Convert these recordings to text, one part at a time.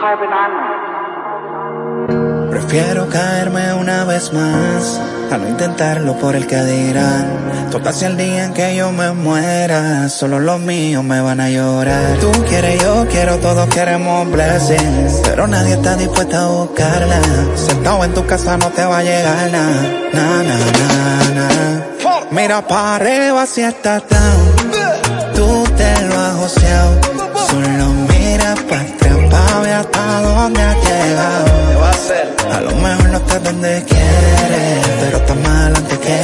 Marvin Arnold. Prefiero caerme una vez más a no intentarlo por el que dirán. Total si el día en que yo me muera, solo los míos me van a llorar. Tú quieres, yo quiero, todos queremos blessings, pero nadie está dispuesto a buscarla. Sentado en tu casa no te va a llegar nada, na na na na. Mira para arriba si estás down, tú te lo has joseado. Solo hasta dónde has llegado. A lo mejor no estás donde quieres, pero estás más adelante que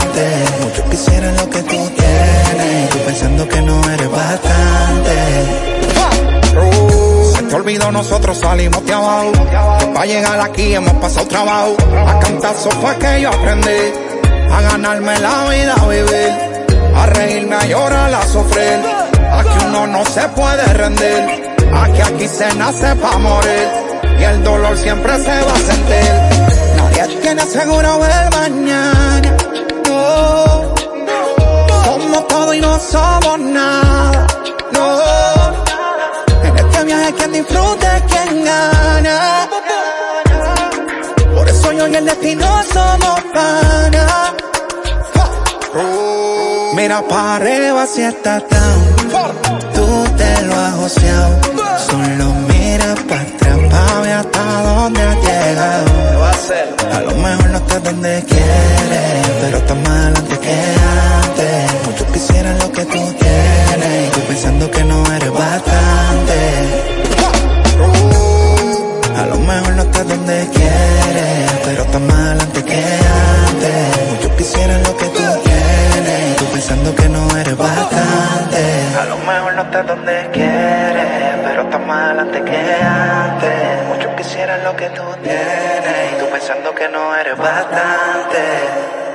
antes. Muchos quisieran lo que tú tienes, tú pensando que no eres bastante. Se te olvidó, nosotros salimos de abajo. Para llegar aquí hemos pasado trabajo. A cantar fue que yo aprendí. A ganarme la vida, a vivir. A reírme, a llorar, a sufrir. Aquí uno no se puede rendir. Aquí, aquí se nace pa' morir. Y el dolor siempre se va a sentir. Nadie tiene seguro el mañana. No. Somos todo y no somos nada. No. En este viaje quien disfruta es quien gana. Por eso yo y el destino somos panas. Mira para arriba si estás. Tú te lo joseado. Solo mira para atrás pa' ver hasta dónde has llegado. A lo mejor no estás donde quieres, pero estás más adelante que antes. Muchos quisieran lo que tú tienes, y tú pensando que no eres bastante. A lo mejor no estás donde quieres, pero estás más adelante que antes. Muchos quisieran donde quieres, pero estás más adelante que antes. Muchos quisieran lo que tú tienes, y tú pensando que no eres bastante.